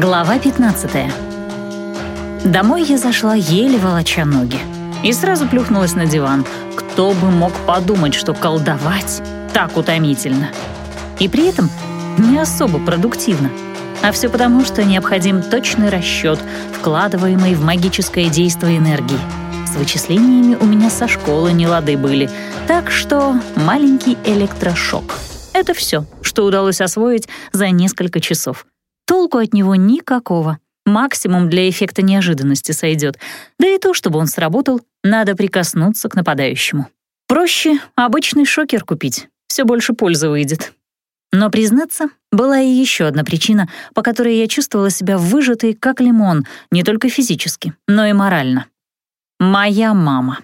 Глава 15 Домой я зашла еле волоча ноги и сразу плюхнулась на диван. Кто бы мог подумать, что колдовать так утомительно. И при этом не особо продуктивно. А все потому, что необходим точный расчет, вкладываемый в магическое действие энергии. С вычислениями у меня со школы не лады были, так что маленький электрошок. Это все, что удалось освоить за несколько часов. Толку от него никакого. Максимум для эффекта неожиданности сойдет. Да и то, чтобы он сработал, надо прикоснуться к нападающему. Проще обычный шокер купить. Все больше пользы выйдет. Но, признаться, была и еще одна причина, по которой я чувствовала себя выжатой, как лимон, не только физически, но и морально. Моя мама.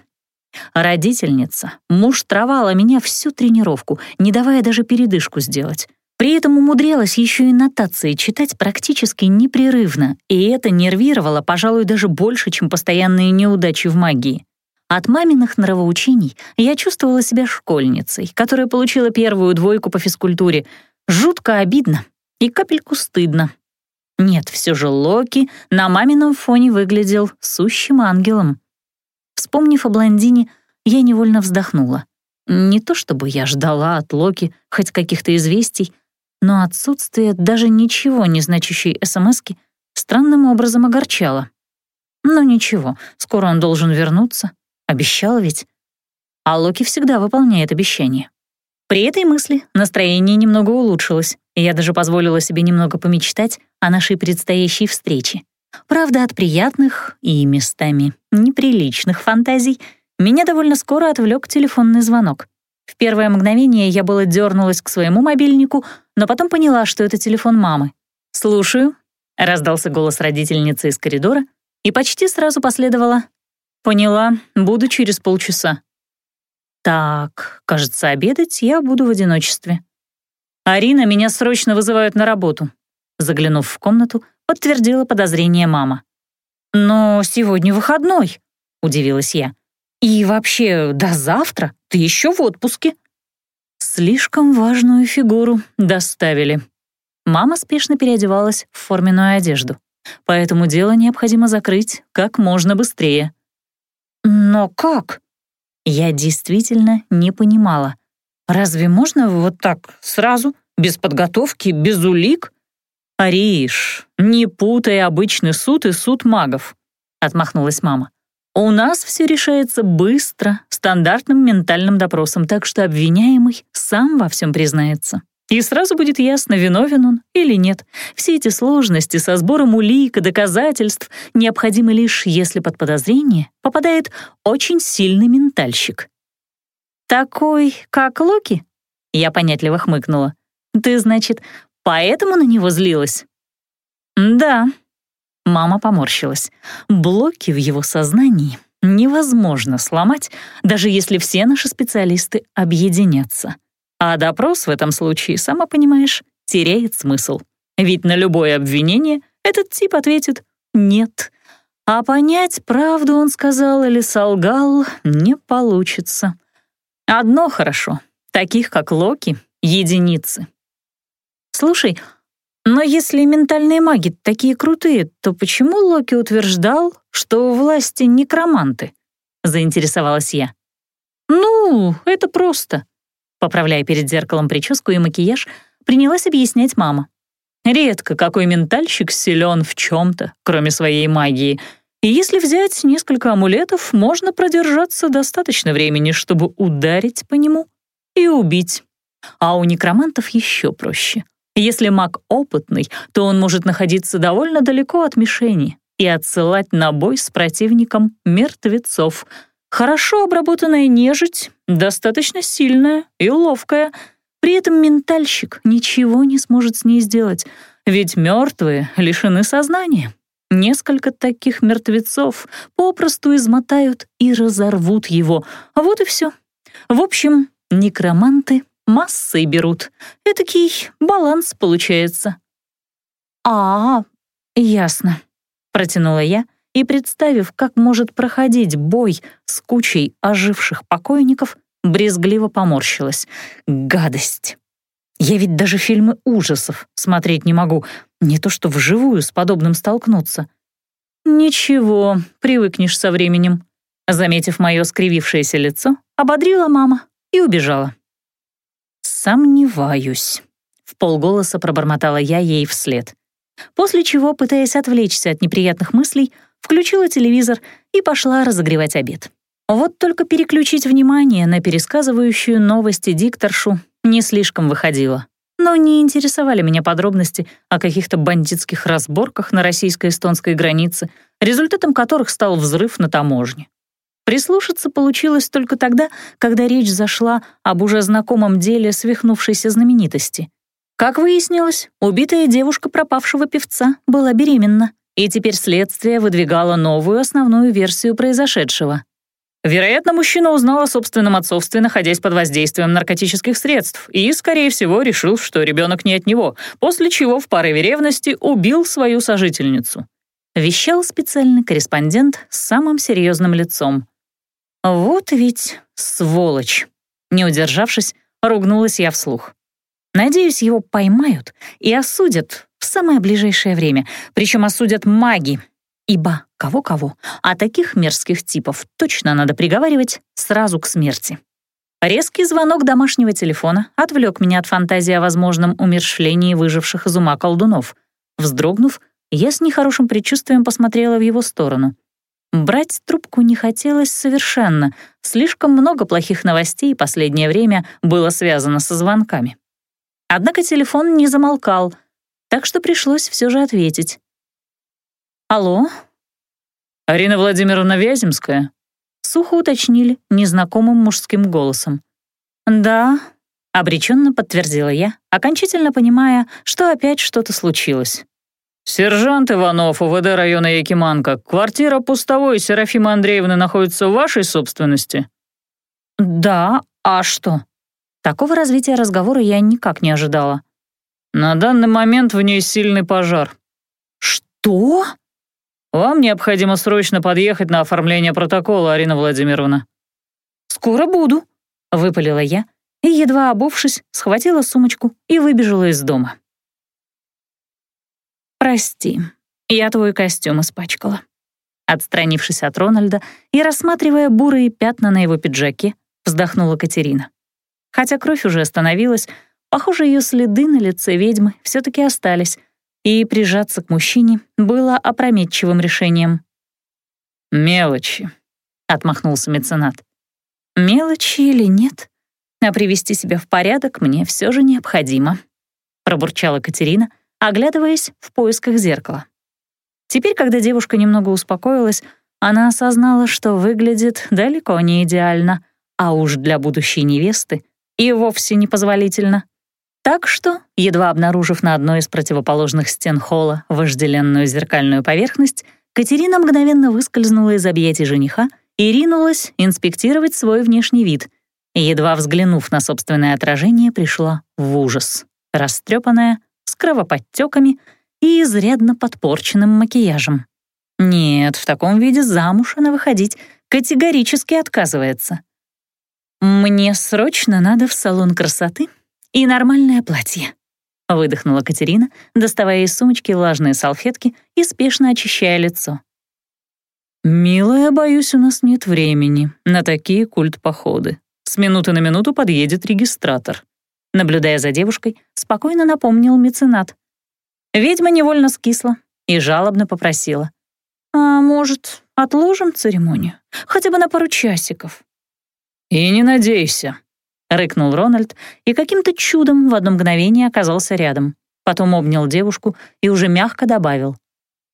Родительница муштровала меня всю тренировку, не давая даже передышку сделать. При этом умудрялась еще и нотации читать практически непрерывно, и это нервировало, пожалуй, даже больше, чем постоянные неудачи в магии. От маминых нравоучений я чувствовала себя школьницей, которая получила первую двойку по физкультуре. Жутко обидно и капельку стыдно. Нет, все же Локи на мамином фоне выглядел сущим ангелом. Вспомнив о блондине, я невольно вздохнула. Не то чтобы я ждала от Локи хоть каких-то известий, но отсутствие даже ничего не значащей СМСки странным образом огорчало. Но ничего, скоро он должен вернуться. Обещал ведь. А Локи всегда выполняет обещания. При этой мысли настроение немного улучшилось, и я даже позволила себе немного помечтать о нашей предстоящей встрече. Правда, от приятных и местами неприличных фантазий меня довольно скоро отвлек телефонный звонок. В первое мгновение я было дернулась к своему мобильнику, но потом поняла, что это телефон мамы. «Слушаю», — раздался голос родительницы из коридора, и почти сразу последовало «Поняла, буду через полчаса». «Так, кажется, обедать я буду в одиночестве». «Арина, меня срочно вызывают на работу», — заглянув в комнату, подтвердила подозрение мама. «Но сегодня выходной», — удивилась я. «И вообще, до завтра ты еще в отпуске». Слишком важную фигуру доставили. Мама спешно переодевалась в форменную одежду, поэтому дело необходимо закрыть как можно быстрее. Но как? Я действительно не понимала. Разве можно вот так сразу, без подготовки, без улик? «Ариш, не путай обычный суд и суд магов», — отмахнулась мама. У нас все решается быстро, стандартным ментальным допросом, так что обвиняемый сам во всем признается. И сразу будет ясно, виновен он или нет. Все эти сложности со сбором улик и доказательств необходимы лишь, если под подозрение попадает очень сильный ментальщик. «Такой, как Локи?» Я понятливо хмыкнула. «Ты, значит, поэтому на него злилась?» «Да», Мама поморщилась. Блоки в его сознании невозможно сломать, даже если все наши специалисты объединятся. А допрос в этом случае, сама понимаешь, теряет смысл. Ведь на любое обвинение этот тип ответит «нет». А понять, правду он сказал или солгал, не получится. Одно хорошо. Таких, как Локи, единицы. «Слушай, но если ментальные маги такие крутые, то почему Локи утверждал, что у власти некроманты? Заинтересовалась я. Ну, это просто. Поправляя перед зеркалом прическу и макияж, принялась объяснять мама. Редко какой ментальщик силен в чем-то, кроме своей магии. И если взять несколько амулетов, можно продержаться достаточно времени, чтобы ударить по нему и убить. А у некромантов еще проще. Если маг опытный, то он может находиться довольно далеко от мишени и отсылать на бой с противником мертвецов. Хорошо обработанная нежить, достаточно сильная и ловкая. При этом ментальщик ничего не сможет с ней сделать, ведь мертвые лишены сознания. Несколько таких мертвецов попросту измотают и разорвут его. Вот и все. В общем, некроманты массой берут. Этакий баланс получается». «А, ясно», — протянула я, и, представив, как может проходить бой с кучей оживших покойников, брезгливо поморщилась. «Гадость! Я ведь даже фильмы ужасов смотреть не могу, Не то что вживую с подобным столкнуться. «Ничего, привыкнешь со временем», — заметив мое скривившееся лицо, ободрила мама и убежала. «Сомневаюсь», — в полголоса пробормотала я ей вслед. После чего, пытаясь отвлечься от неприятных мыслей, включила телевизор и пошла разогревать обед. Вот только переключить внимание на пересказывающую новости дикторшу не слишком выходило. Но не интересовали меня подробности о каких-то бандитских разборках на российско-эстонской границе, результатом которых стал взрыв на таможне. Прислушаться получилось только тогда, когда речь зашла об уже знакомом деле свихнувшейся знаменитости. Как выяснилось, убитая девушка пропавшего певца была беременна, и теперь следствие выдвигало новую основную версию произошедшего. Вероятно, мужчина узнал о собственном отцовстве, находясь под воздействием наркотических средств, и, скорее всего, решил, что ребенок не от него, после чего в порыве ревности убил свою сожительницу. Вещал специальный корреспондент с самым серьезным лицом. «Вот ведь сволочь!» Не удержавшись, ругнулась я вслух. «Надеюсь, его поймают и осудят в самое ближайшее время, причем осудят маги, ибо кого-кого, а таких мерзких типов точно надо приговаривать сразу к смерти. Резкий звонок домашнего телефона отвлек меня от фантазии о возможном умершлении выживших из ума колдунов. Вздрогнув, я с нехорошим предчувствием посмотрела в его сторону. Брать трубку не хотелось совершенно, слишком много плохих новостей последнее время было связано со звонками. Однако телефон не замолкал, так что пришлось все же ответить. «Алло?» «Арина Владимировна Вяземская?» Сухо уточнили незнакомым мужским голосом. «Да», — обреченно подтвердила я, окончательно понимая, что опять что-то случилось. «Сержант Иванов, УВД района Якиманка, квартира пустовой Серафимы Андреевны находится в вашей собственности?» «Да, а что?» Такого развития разговора я никак не ожидала. «На данный момент в ней сильный пожар». «Что?» Вам необходимо срочно подъехать на оформление протокола, Арина Владимировна». «Скоро буду», — выпалила я, и, едва обувшись, схватила сумочку и выбежала из дома. «Прости, я твой костюм испачкала». Отстранившись от Рональда и рассматривая бурые пятна на его пиджаке, вздохнула Катерина. Хотя кровь уже остановилась, похоже, ее следы на лице ведьмы все таки остались — и прижаться к мужчине было опрометчивым решением. «Мелочи», — отмахнулся меценат. «Мелочи или нет, а привести себя в порядок мне все же необходимо», — пробурчала Катерина, оглядываясь в поисках зеркала. Теперь, когда девушка немного успокоилась, она осознала, что выглядит далеко не идеально, а уж для будущей невесты и вовсе непозволительно. Так что, едва обнаружив на одной из противоположных стен холла вожделенную зеркальную поверхность, Катерина мгновенно выскользнула из объятий жениха и ринулась инспектировать свой внешний вид. Едва взглянув на собственное отражение, пришла в ужас. Растрепанная, с кровоподтеками и изрядно подпорченным макияжем. Нет, в таком виде замуж она выходить категорически отказывается. «Мне срочно надо в салон красоты и нормальное платье», — выдохнула Катерина, доставая из сумочки влажные салфетки и спешно очищая лицо. «Милая, боюсь, у нас нет времени на такие культ-походы. С минуты на минуту подъедет регистратор». Наблюдая за девушкой, спокойно напомнил меценат. Ведьма невольно скисла и жалобно попросила. «А может, отложим церемонию? Хотя бы на пару часиков?» «И не надейся», рыкнул Рональд и каким-то чудом в одно мгновение оказался рядом. Потом обнял девушку и уже мягко добавил.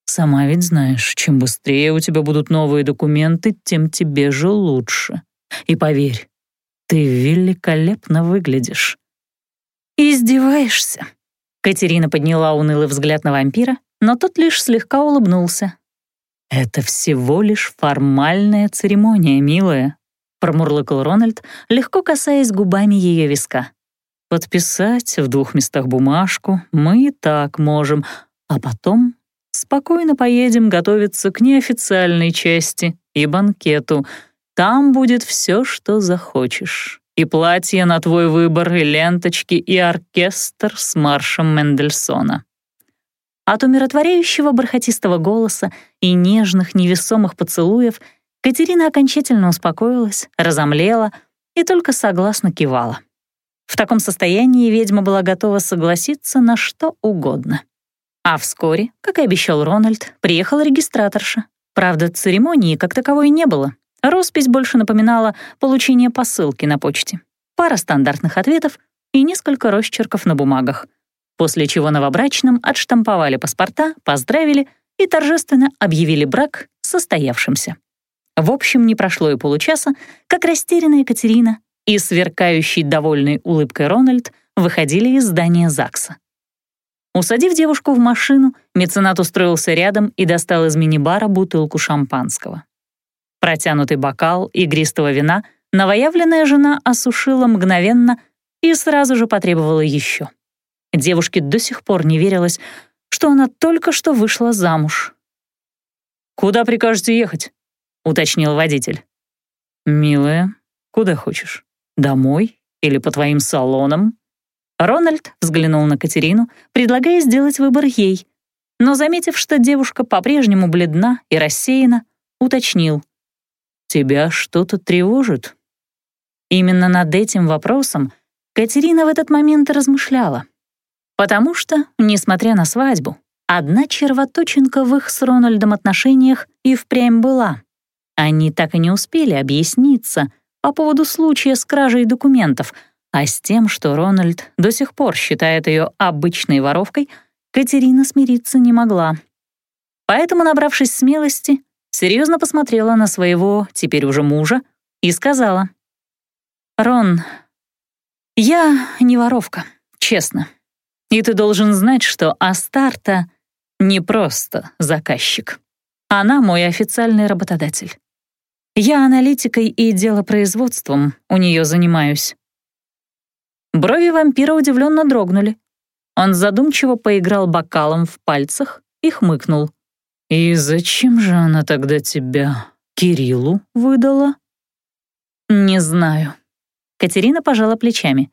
«Сама ведь знаешь, чем быстрее у тебя будут новые документы, тем тебе же лучше. И поверь, ты великолепно выглядишь». «Издеваешься?» Катерина подняла унылый взгляд на вампира, но тот лишь слегка улыбнулся. «Это всего лишь формальная церемония, милая. — промурлыкал Рональд, легко касаясь губами ее виска. «Подписать в двух местах бумажку мы и так можем, а потом спокойно поедем готовиться к неофициальной части и банкету. Там будет все, что захочешь. И платье на твой выбор, и ленточки, и оркестр с маршем Мендельсона». От умиротворяющего бархатистого голоса и нежных невесомых поцелуев Катерина окончательно успокоилась, разомлела и только согласно кивала. В таком состоянии ведьма была готова согласиться на что угодно. А вскоре, как и обещал Рональд, приехала регистраторша. Правда, церемонии как таковой не было. Роспись больше напоминала получение посылки на почте. Пара стандартных ответов и несколько росчерков на бумагах. После чего новобрачным отштамповали паспорта, поздравили и торжественно объявили брак состоявшимся. В общем, не прошло и получаса, как растерянная Екатерина и сверкающий довольной улыбкой Рональд выходили из здания ЗАГСа. Усадив девушку в машину, меценат устроился рядом и достал из мини-бара бутылку шампанского. Протянутый бокал игристого вина новоявленная жена осушила мгновенно и сразу же потребовала еще. Девушке до сих пор не верилось, что она только что вышла замуж. «Куда прикажете ехать?» — уточнил водитель. «Милая, куда хочешь?» Домой или по твоим салонам?» Рональд взглянул на Катерину, предлагая сделать выбор ей, но, заметив, что девушка по-прежнему бледна и рассеяна, уточнил. «Тебя что-то тревожит?» Именно над этим вопросом Катерина в этот момент размышляла. Потому что, несмотря на свадьбу, одна червоточинка в их с Рональдом отношениях и впрямь была. Они так и не успели объясниться — по поводу случая с кражей документов, а с тем, что Рональд до сих пор считает ее обычной воровкой, Катерина смириться не могла. Поэтому, набравшись смелости, серьезно посмотрела на своего, теперь уже мужа, и сказала. «Рон, я не воровка, честно. И ты должен знать, что Астарта не просто заказчик. Она мой официальный работодатель. Я аналитикой и делопроизводством у нее занимаюсь». Брови вампира удивленно дрогнули. Он задумчиво поиграл бокалом в пальцах и хмыкнул. «И зачем же она тогда тебя Кириллу выдала?» «Не знаю». Катерина пожала плечами.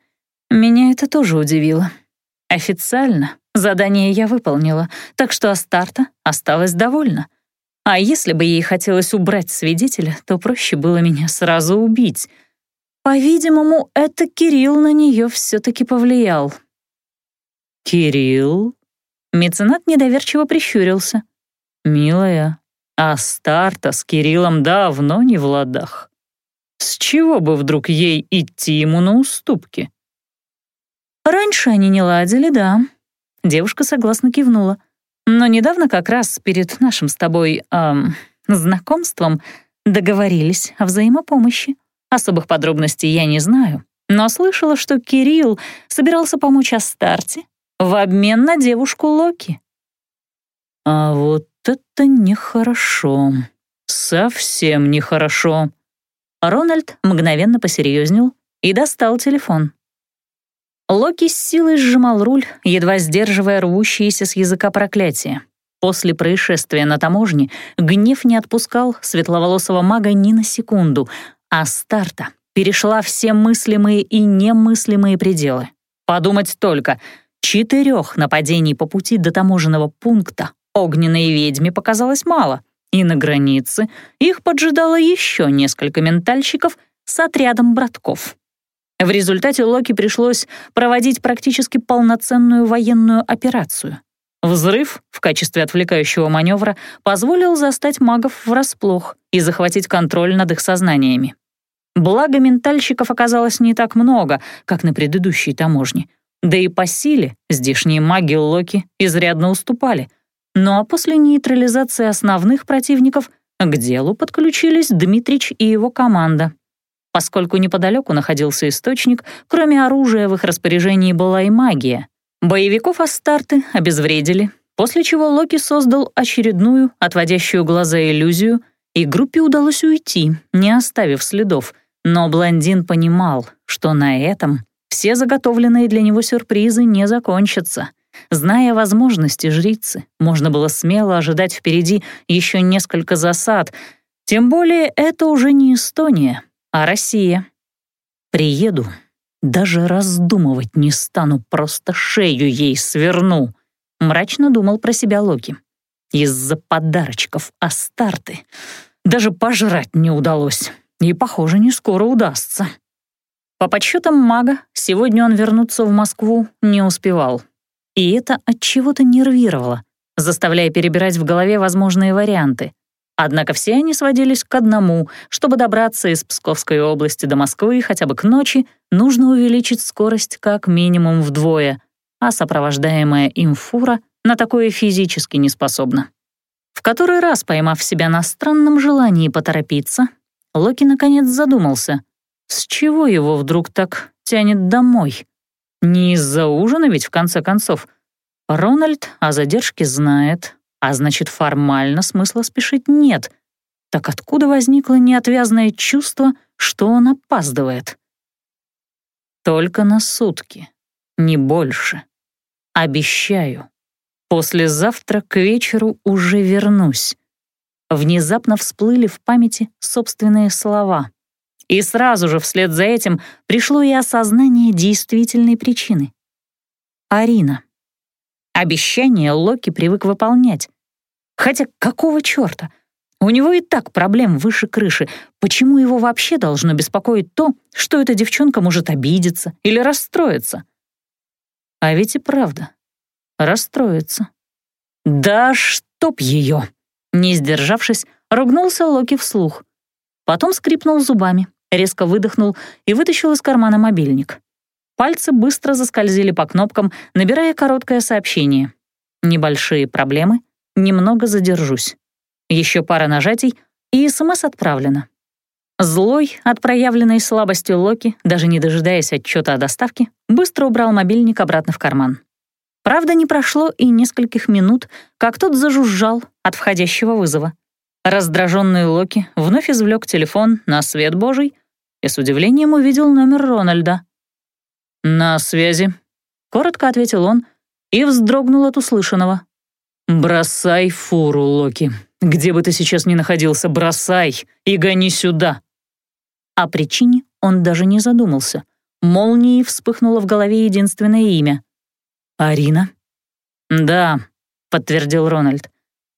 «Меня это тоже удивило. Официально задание я выполнила, так что Астарта осталась довольна. А если бы ей хотелось убрать свидетеля, то проще было меня сразу убить. По-видимому, это Кирилл на нее все-таки повлиял. «Кирилл?» Меценат недоверчиво прищурился. «Милая, а старта с Кириллом давно не в ладах. С чего бы вдруг ей идти ему на уступки?» «Раньше они не ладили, да». Девушка согласно кивнула. Но недавно как раз перед нашим с тобой эм, знакомством договорились о взаимопомощи. Особых подробностей я не знаю, но слышала, что Кирилл собирался помочь Астарте в обмен на девушку Локи. А вот это нехорошо. Совсем нехорошо. Рональд мгновенно посерьезнел и достал телефон. Локи с силой сжимал руль, едва сдерживая рвущиеся с языка проклятия. После происшествия на таможне гнев не отпускал светловолосого мага ни на секунду, а старта перешла все мыслимые и немыслимые пределы. Подумать только, четырех нападений по пути до таможенного пункта огненной ведьме показалось мало, и на границе их поджидало еще несколько ментальщиков с отрядом братков. В результате Локи пришлось проводить практически полноценную военную операцию. Взрыв в качестве отвлекающего маневра позволил застать магов врасплох и захватить контроль над их сознаниями. Благо, ментальщиков оказалось не так много, как на предыдущей таможне. Да и по силе здешние маги Локи изрядно уступали. Ну а после нейтрализации основных противников к делу подключились Дмитрич и его команда, Поскольку неподалеку находился источник, кроме оружия в их распоряжении была и магия. Боевиков Астарты обезвредили, после чего Локи создал очередную, отводящую глаза иллюзию, и группе удалось уйти, не оставив следов. Но блондин понимал, что на этом все заготовленные для него сюрпризы не закончатся. Зная возможности жрицы, можно было смело ожидать впереди еще несколько засад, тем более это уже не Эстония, а Россия? Приеду, даже раздумывать не стану, просто шею ей сверну. — мрачно думал про себя Локи. «Из-за подарочков Астарты даже пожрать не удалось, и, похоже, не скоро удастся». По подсчетам мага, сегодня он вернуться в Москву не успевал. И это от чего-то нервировало, заставляя перебирать в голове возможные варианты. Однако все они сводились к одному. Чтобы добраться из Псковской области до Москвы хотя бы к ночи, нужно увеличить скорость как минимум вдвое, а сопровождаемая им фура на такое физически не способна. В который раз, поймав себя на странном желании поторопиться, Локи наконец задумался, с чего его вдруг так тянет домой? Не из-за ужина ведь, в конце концов. Рональд о задержке знает, а значит, формально смысла спешить нет. Так откуда возникло неотвязное чувство, что он опаздывает? Только на сутки, не больше. Обещаю. Послезавтра к вечеру уже вернусь. Внезапно всплыли в памяти собственные слова. И сразу же вслед за этим пришло и осознание действительной причины. Арина. Обещание Локи привык выполнять. Хотя какого чёрта? У него и так проблем выше крыши. Почему его вообще должно беспокоить то, что эта девчонка может обидеться или расстроиться? А ведь и правда. Расстроиться. Да чтоб её! Не сдержавшись, ругнулся Локи вслух. Потом скрипнул зубами, резко выдохнул и вытащил из кармана мобильник. Пальцы быстро заскользили по кнопкам, набирая короткое сообщение. Небольшие проблемы, немного задержусь. Еще пара нажатий, и СМС отправлено. Злой от проявленной слабости Локи, даже не дожидаясь отчета о доставке, быстро убрал мобильник обратно в карман. Правда, не прошло и нескольких минут, как тот зажужжал от входящего вызова. Раздраженный Локи вновь извлек телефон на свет божий и с удивлением увидел номер Рональда. «На связи», — коротко ответил он и вздрогнул от услышанного. «Бросай фуру, Локи. Где бы ты сейчас ни находился, бросай и гони сюда». О причине он даже не задумался. Молнией вспыхнуло в голове единственное имя. «Арина?» «Да», — подтвердил Рональд.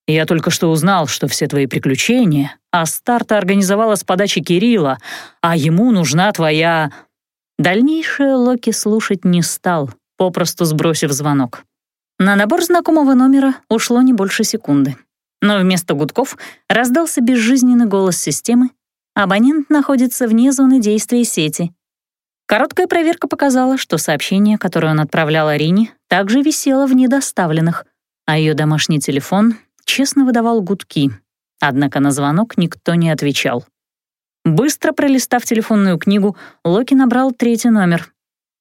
Я только что узнал, что все твои приключения Астарта организовала с подачи Кирилла, а ему нужна твоя...» Дальнейшее Локи слушать не стал, попросту сбросив звонок. На набор знакомого номера ушло не больше секунды. Но вместо гудков раздался безжизненный голос системы. Абонент находится вне зоны действия сети. Короткая проверка показала, что сообщение, которое он отправлял Арине, также висело в недоставленных, а ее домашний телефон честно выдавал гудки, однако на звонок никто не отвечал. Быстро пролистав телефонную книгу, Локи набрал третий номер.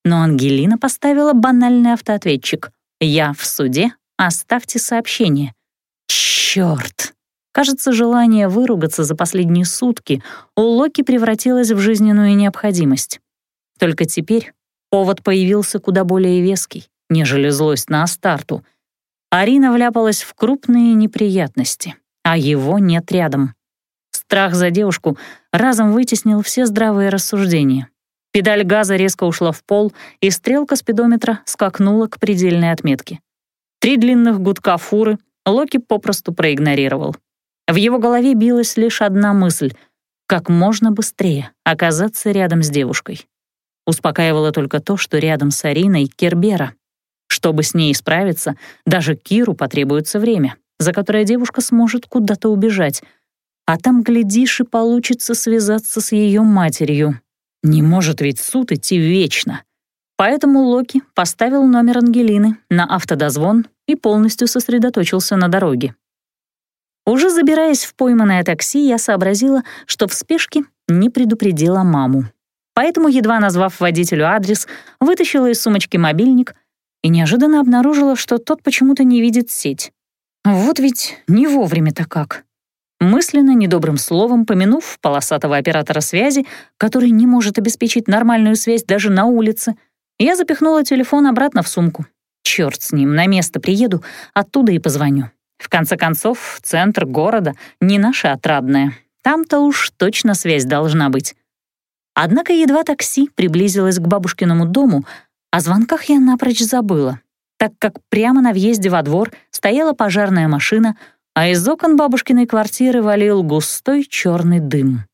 Но Ангелина поставила банальный автоответчик. «Я в суде, оставьте сообщение». Чёрт! Кажется, желание выругаться за последние сутки у Локи превратилось в жизненную необходимость. Только теперь повод появился куда более веский, нежели злость на Астарту — Арина вляпалась в крупные неприятности, а его нет рядом. Страх за девушку разом вытеснил все здравые рассуждения. Педаль газа резко ушла в пол, и стрелка спидометра скакнула к предельной отметке. Три длинных гудка фуры Локи попросту проигнорировал. В его голове билась лишь одна мысль — как можно быстрее оказаться рядом с девушкой. Успокаивало только то, что рядом с Ариной Кербера, чтобы с ней справиться, даже Киру потребуется время, за которое девушка сможет куда-то убежать. А там, глядишь, и получится связаться с ее матерью. Не может ведь суд идти вечно. Поэтому Локи поставил номер Ангелины на автодозвон и полностью сосредоточился на дороге. Уже забираясь в пойманное такси, я сообразила, что в спешке не предупредила маму. Поэтому, едва назвав водителю адрес, вытащила из сумочки мобильник — и неожиданно обнаружила, что тот почему-то не видит сеть. Вот ведь не вовремя-то как. Мысленно, недобрым словом, помянув полосатого оператора связи, который не может обеспечить нормальную связь даже на улице, я запихнула телефон обратно в сумку. Черт с ним, на место приеду, оттуда и позвоню. В конце концов, центр города не наша отрадная. Там-то уж точно связь должна быть. Однако едва такси приблизилось к бабушкиному дому, о звонках я напрочь забыла. так как прямо на въезде во двор стояла пожарная машина, а из окон бабушкиной квартиры валил густой черный дым.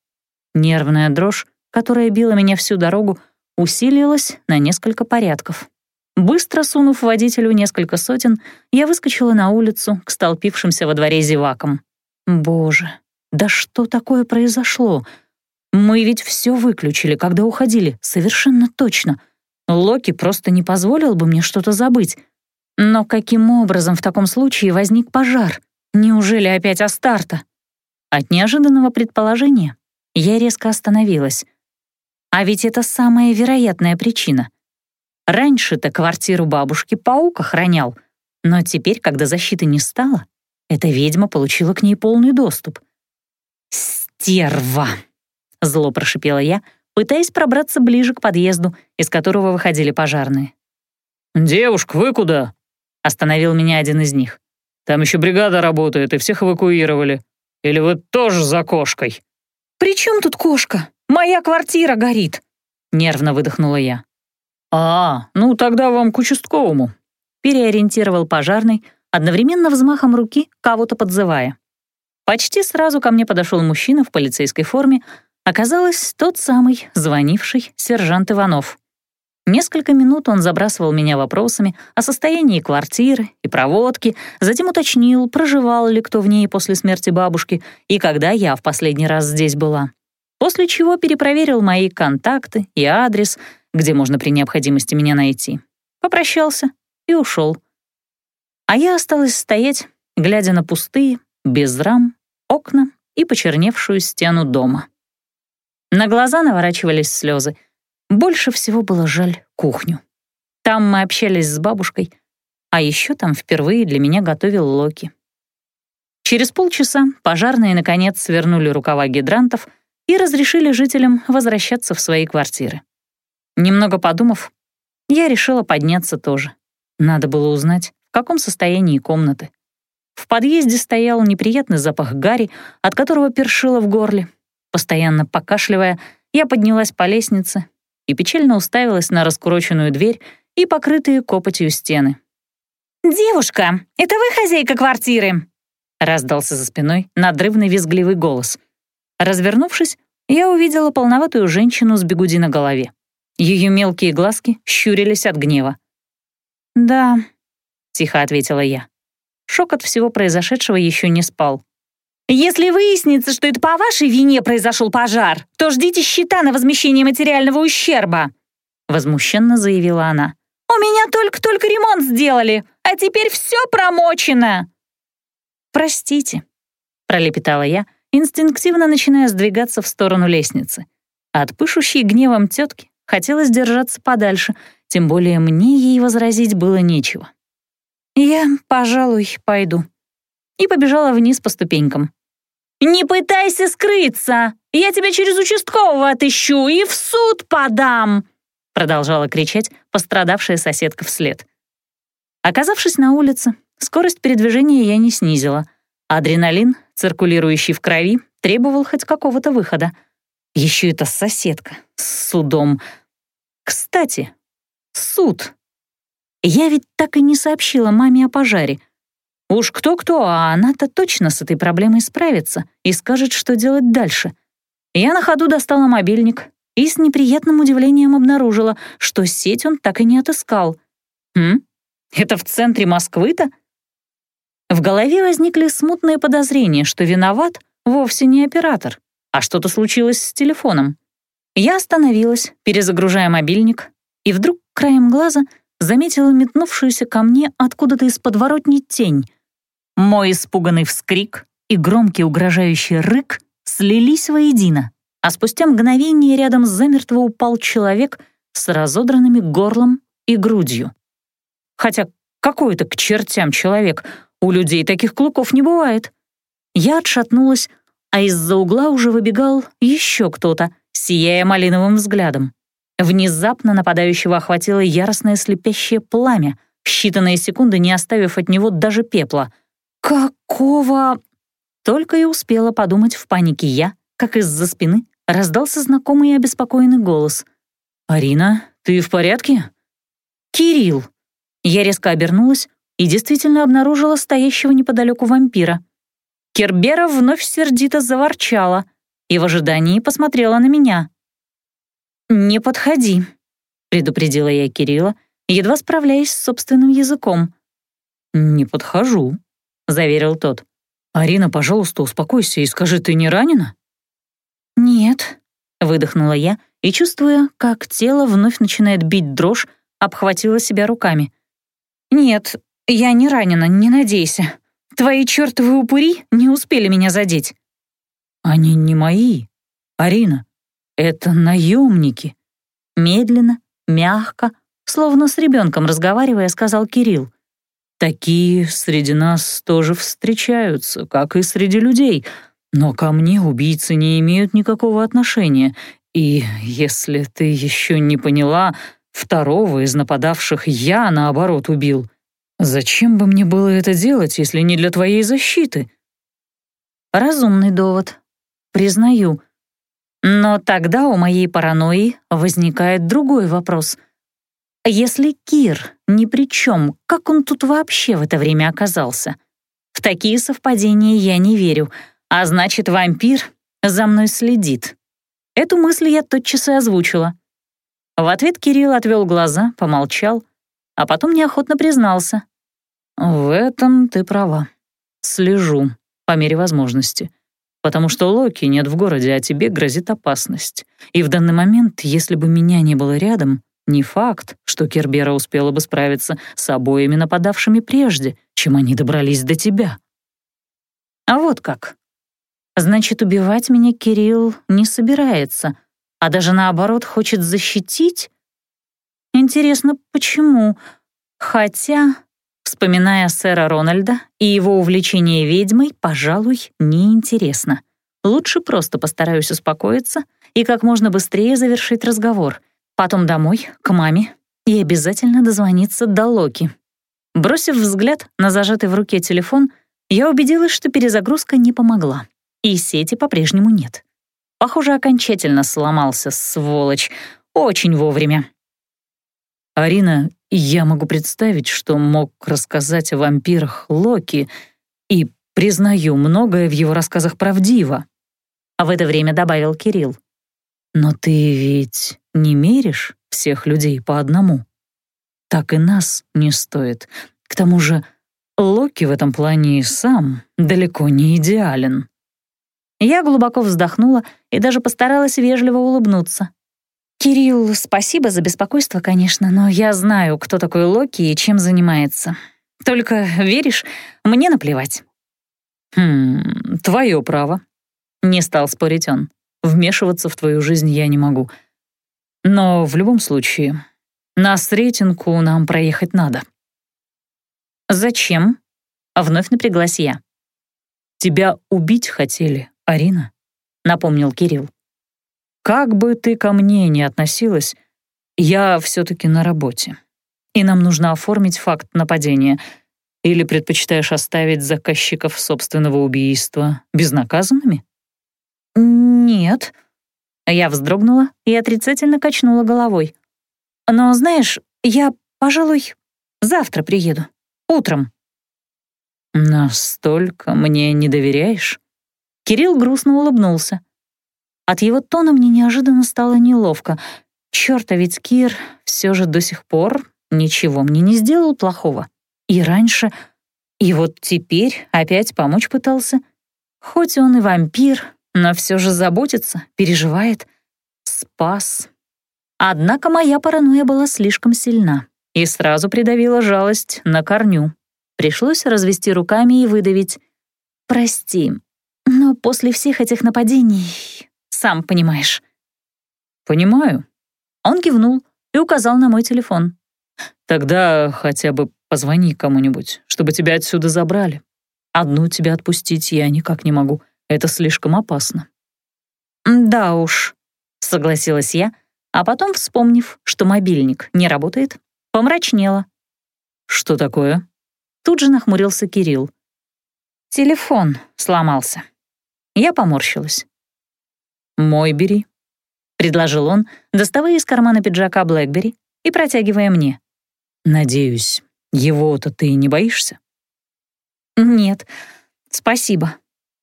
Нервная дрожь, которая била меня всю дорогу, усилилась на несколько порядков. Быстро сунув водителю несколько сотен, я выскочила на улицу к столпившимся во дворе зевакам. Боже, да что такое произошло? Мы ведь все выключили, когда уходили, совершенно точно. Локи просто не позволил бы мне что-то забыть. Но каким образом в таком случае возник пожар? Неужели опять Астарта? От неожиданного предположения я резко остановилась. А ведь это самая вероятная причина. Раньше-то квартиру бабушки паук охранял, но теперь, когда защиты не стало, эта ведьма получила к ней полный доступ. «Стерва!» — зло прошипела я, пытаясь пробраться ближе к подъезду, из которого выходили пожарные. «Девушка, вы куда?» — остановил меня один из них. «Там еще бригада работает, и всех эвакуировали. Или вы тоже за кошкой?» «При чем тут кошка? Моя квартира горит!» — нервно выдохнула я. «А, ну тогда вам к участковому», — переориентировал пожарный, одновременно взмахом руки кого-то подзывая. Почти сразу ко мне подошел мужчина в полицейской форме, оказалось тот самый, звонивший сержант Иванов. Несколько минут он забрасывал меня вопросами о состоянии квартиры и проводки, затем уточнил, проживал ли кто в ней после смерти бабушки и когда я в последний раз здесь была. После чего перепроверил мои контакты и адрес — где можно при необходимости меня найти. Попрощался и ушел. А я осталась стоять, глядя на пустые, без рам, окна и почерневшую стену дома. На глаза наворачивались слезы. Больше всего было жаль кухню. Там мы общались с бабушкой, а еще там впервые для меня готовил Локи. Через полчаса пожарные, наконец, свернули рукава гидрантов и разрешили жителям возвращаться в свои квартиры. Немного подумав, я решила подняться тоже. Надо было узнать, в каком состоянии комнаты. В подъезде стоял неприятный запах гари, от которого першило в горле. Постоянно покашливая, я поднялась по лестнице и печально уставилась на раскуроченную дверь и покрытые копотью стены. «Девушка, это вы хозяйка квартиры?» — раздался за спиной надрывный визгливый голос. Развернувшись, я увидела полноватую женщину с бегуди на голове. Ее мелкие глазки щурились от гнева. «Да», — тихо ответила я. Шок от всего произошедшего еще не спал. «Если выяснится, что это по вашей вине произошел пожар, то ждите счета на возмещение материального ущерба», — возмущенно заявила она. «У меня только-только ремонт сделали, а теперь все промочено». «Простите», — пролепетала я, инстинктивно начиная сдвигаться в сторону лестницы. От пышущей гневом тетки Хотелось держаться подальше, тем более мне ей возразить было нечего. «Я, пожалуй, пойду». И побежала вниз по ступенькам. «Не пытайся скрыться! Я тебя через участкового отыщу и в суд подам!» продолжала кричать пострадавшая соседка вслед. Оказавшись на улице, скорость передвижения я не снизила. Адреналин, циркулирующий в крови, требовал хоть какого-то выхода. Еще это соседка с судом. Кстати, суд. Я ведь так и не сообщила маме о пожаре. Уж кто-кто, а она-то точно с этой проблемой справится и скажет, что делать дальше. Я на ходу достала мобильник и с неприятным удивлением обнаружила, что сеть он так и не отыскал. Хм? Это в центре Москвы-то? В голове возникли смутные подозрения, что виноват вовсе не оператор а что-то случилось с телефоном. Я остановилась, перезагружая мобильник, и вдруг краем глаза заметила метнувшуюся ко мне откуда-то из подворотни тень. Мой испуганный вскрик и громкий угрожающий рык слились воедино, а спустя мгновение рядом замертво упал человек с разодранными горлом и грудью. Хотя какой это к чертям человек, у людей таких клыков не бывает. Я отшатнулась, а из-за угла уже выбегал еще кто-то, сияя малиновым взглядом. Внезапно нападающего охватило яростное слепящее пламя, считанные секунды не оставив от него даже пепла. «Какого...» Только и успела подумать в панике я, как из-за спины раздался знакомый и обеспокоенный голос. «Арина, ты в порядке?» «Кирилл!» Я резко обернулась и действительно обнаружила стоящего неподалеку вампира. Кербера вновь сердито заворчала и в ожидании посмотрела на меня. «Не подходи», — предупредила я Кирилла, едва справляясь с собственным языком. «Не подхожу», — заверил тот. «Арина, пожалуйста, успокойся и скажи, ты не ранена?» «Нет», — выдохнула я и, чувствуя, как тело вновь начинает бить дрожь, обхватила себя руками. «Нет, я не ранена, не надейся. Твои чертовы упыри не успели меня задеть». «Они не мои, Арина. Это наемники». Медленно, мягко, словно с ребенком разговаривая, сказал Кирилл. «Такие среди нас тоже встречаются, как и среди людей, но ко мне убийцы не имеют никакого отношения, и, если ты еще не поняла, второго из нападавших я, наоборот, убил. Зачем бы мне было это делать, если не для твоей защиты?» Разумный довод. Признаю. Но тогда у моей паранойи возникает другой вопрос — если Кир ни при чем, как он тут вообще в это время оказался? В такие совпадения я не верю, а значит, вампир за мной следит. Эту мысль я тотчас и озвучила. В ответ Кирилл отвел глаза, помолчал, а потом неохотно признался. «В этом ты права. Слежу, по мере возможности. Потому что Локи нет в городе, а тебе грозит опасность. И в данный момент, если бы меня не было рядом, не факт, что Кербера успела бы справиться с обоими нападавшими прежде, чем они добрались до тебя. А вот как. Значит, убивать меня Кирилл не собирается, а даже наоборот хочет защитить? Интересно, почему? Хотя, вспоминая сэра Рональда и его увлечение ведьмой, пожалуй, неинтересно. Лучше просто постараюсь успокоиться и как можно быстрее завершить разговор — Потом домой, к маме, и обязательно дозвониться до Локи. Бросив взгляд на зажатый в руке телефон, я убедилась, что перезагрузка не помогла, и сети по-прежнему нет. Похоже, окончательно сломался, сволочь. Очень вовремя. «Арина, я могу представить, что мог рассказать о вампирах Локи, и, признаю, многое в его рассказах правдиво», а в это время добавил Кирилл. «Но ты ведь не меришь всех людей по одному. Так и нас не стоит. К тому же Локи в этом плане и сам далеко не идеален. Я глубоко вздохнула и даже постаралась вежливо улыбнуться. «Кирилл, спасибо за беспокойство, конечно, но я знаю, кто такой Локи и чем занимается. Только, веришь, мне наплевать». «Хм, твое право», — не стал спорить он. «Вмешиваться в твою жизнь я не могу. Но в любом случае, на Сретенку нам проехать надо. «Зачем?» — вновь напряглась я. «Тебя убить хотели, Арина», — напомнил Кирилл. «Как бы ты ко мне ни относилась, я все-таки на работе, и нам нужно оформить факт нападения. Или предпочитаешь оставить заказчиков собственного убийства безнаказанными?» «Нет», я вздрогнула и отрицательно качнула головой. «Но знаешь, я, пожалуй, завтра приеду. Утром». «Настолько мне не доверяешь?» Кирилл грустно улыбнулся. От его тона мне неожиданно стало неловко. Чёрт, а ведь Кир все же до сих пор ничего мне не сделал плохого. И раньше, и вот теперь опять помочь пытался. Хоть он и вампир, но все же заботится, переживает. Спас. Однако моя паранойя была слишком сильна и сразу придавила жалость на корню. Пришлось развести руками и выдавить. «Прости, но после всех этих нападений, сам понимаешь». «Понимаю». Он кивнул и указал на мой телефон. «Тогда хотя бы позвони кому-нибудь, чтобы тебя отсюда забрали. Одну тебя отпустить я никак не могу. Это слишком опасно». «Да уж», — согласилась я, а потом, вспомнив, что мобильник не работает, помрачнела. «Что такое?» Тут же нахмурился Кирилл. «Телефон сломался». Я поморщилась. «Мой бери», — предложил он, доставая из кармана пиджака Блэкбери и протягивая мне. «Надеюсь, Его-то ты не боишься? Нет, спасибо.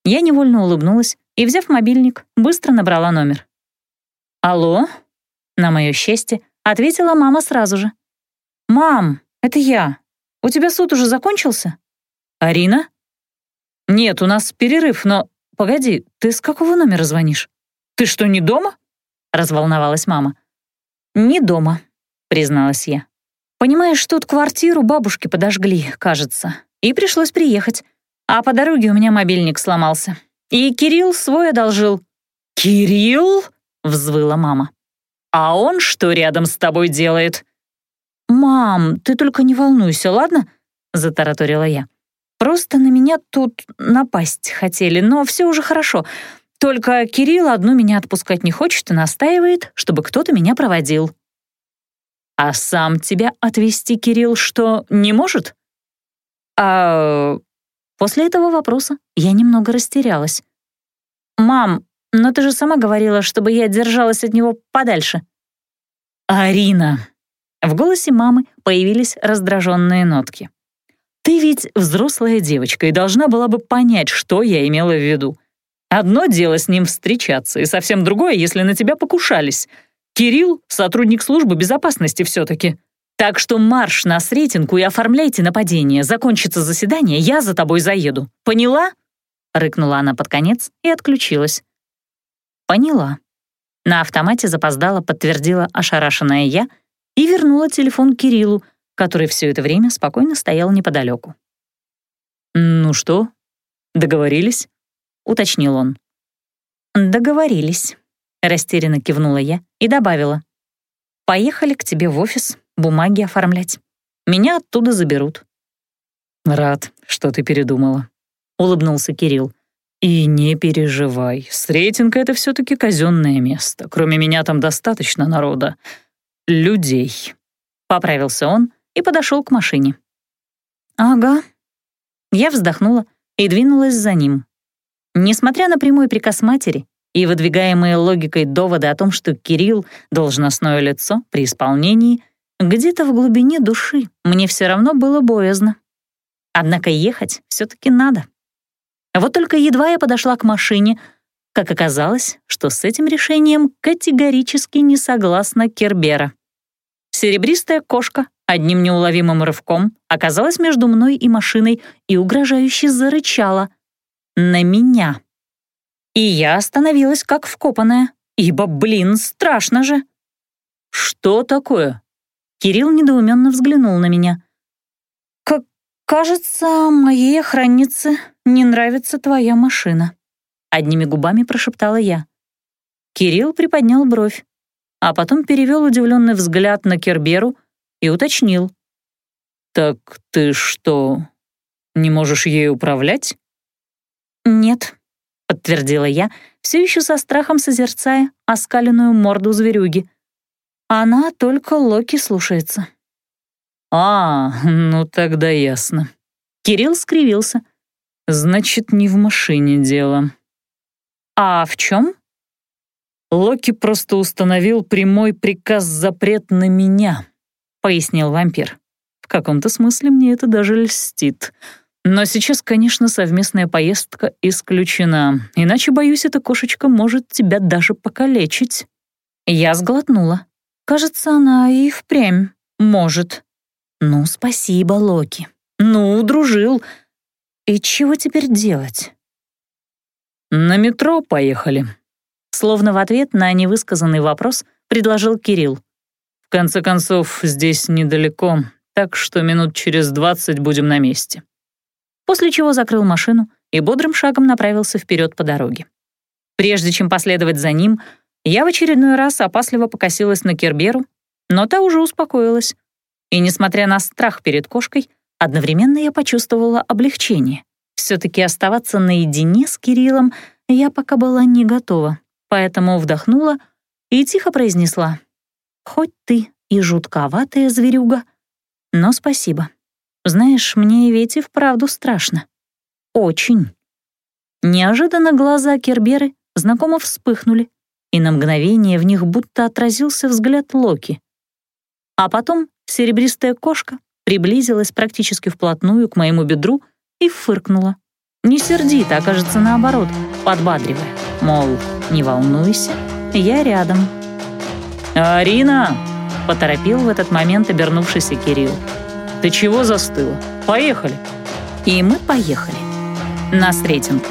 Я невольно улыбнулась и, взяв мобильник, быстро набрала номер. «Алло?» На мое счастье, ответила мама сразу же. «Мам, это я. У тебя суд уже закончился?» «Арина?» «Нет, у нас перерыв, но... Погоди, ты с какого номера звонишь? Ты что, не дома?» Разволновалась мама. «Не дома», — призналась я. «Понимаешь, тут квартиру бабушки подожгли, кажется, и пришлось приехать. А по дороге у меня мобильник сломался. И Кирилл свой одолжил». «Кирилл?» — взвыла мама. «А он что рядом с тобой делает?» «Мам, ты только не волнуйся, ладно?» — затараторила я. «Просто на меня тут напасть хотели, но все уже хорошо. Только Кирилл одну меня отпускать не хочет и настаивает, чтобы кто-то меня проводил». «А сам тебя отвезти Кирилл что, не может?» «А...» После этого вопроса я немного растерялась. «Мам, но ты же сама говорила, чтобы я держалась от него подальше». «Арина!» В голосе мамы появились раздраженные нотки. «Ты ведь взрослая девочка и должна была бы понять, что я имела в виду. Одно дело с ним встречаться, и совсем другое, если на тебя покушались. Кирилл — сотрудник службы безопасности все-таки. Так что марш на Сретенку и оформляйте нападение. Закончится заседание, я за тобой заеду. Поняла?» Рыкнула она под конец и отключилась. «Поняла». На автомате запоздала, подтвердила ошарашенная я и вернула телефон Кириллу, который все это время спокойно стоял неподалеку. «Ну что, договорились?» — уточнил он. «Договорились», — растерянно кивнула я и добавила. «Поехали к тебе в офис бумаги оформлять. Меня оттуда заберут». «Рад, что ты передумала», — улыбнулся Кирилл. «И не переживай, Сретенка — это все таки казенное место. Кроме меня там достаточно народа. Людей». Поправился он и подошел к машине. «Ага». Я вздохнула и двинулась за ним. Несмотря на прямой приказ матери и выдвигаемые логикой доводы о том, что Кирилл — должностное лицо при исполнении, где-то в глубине души мне все равно было боязно. Однако ехать все таки надо. Вот только едва я подошла к машине, как оказалось, что с этим решением категорически не согласна Кербера. Серебристая кошка одним неуловимым рывком оказалась между мной и машиной и угрожающе зарычала. На меня. И я остановилась как вкопанная, ибо, блин, страшно же. «Что такое?» Кирилл недоуменно взглянул на меня. «Как кажется, моей охраннице не нравится твоя машина», — одними губами прошептала я. Кирилл приподнял бровь, а потом перевел удивленный взгляд на Керберу и уточнил. «Так ты что, не можешь ей управлять?» «Нет», — подтвердила я, все еще со страхом созерцая оскаленную морду зверюги. «Она только Локи слушается». «А, ну тогда ясно». Кирилл скривился. Значит, не в машине дело. А в чем? Локи просто установил прямой приказ-запрет на меня, пояснил вампир. В каком-то смысле мне это даже льстит. Но сейчас, конечно, совместная поездка исключена, иначе, боюсь, эта кошечка может тебя даже покалечить. Я сглотнула. Кажется, она и впрямь может. Ну, спасибо, Локи. Ну, дружил. И чего теперь делать? На метро поехали. Словно в ответ на невысказанный вопрос предложил Кирилл. В конце концов, здесь недалеко, так что минут через двадцать будем на месте. После чего закрыл машину и бодрым шагом направился вперед по дороге. Прежде чем последовать за ним, я в очередной раз опасливо покосилась на Керберу, но та уже успокоилась. И, несмотря на страх перед кошкой, Одновременно я почувствовала облегчение. Все-таки оставаться наедине с Кириллом я пока была не готова, поэтому вдохнула и тихо произнесла. «Хоть ты и жутковатая зверюга, но спасибо. Знаешь, мне ведь и вправду страшно. Очень». Неожиданно глаза Керберы знакомо вспыхнули, и на мгновение в них будто отразился взгляд Локи. А потом серебристая кошка приблизилась практически вплотную к моему бедру и фыркнула. Не сердито, а кажется наоборот, подбадривая. Мол, не волнуйся, я рядом. «Арина!» — поторопил в этот момент обернувшийся Кирилл. «Ты чего застыла? Поехали!» И мы поехали. На Сретенку.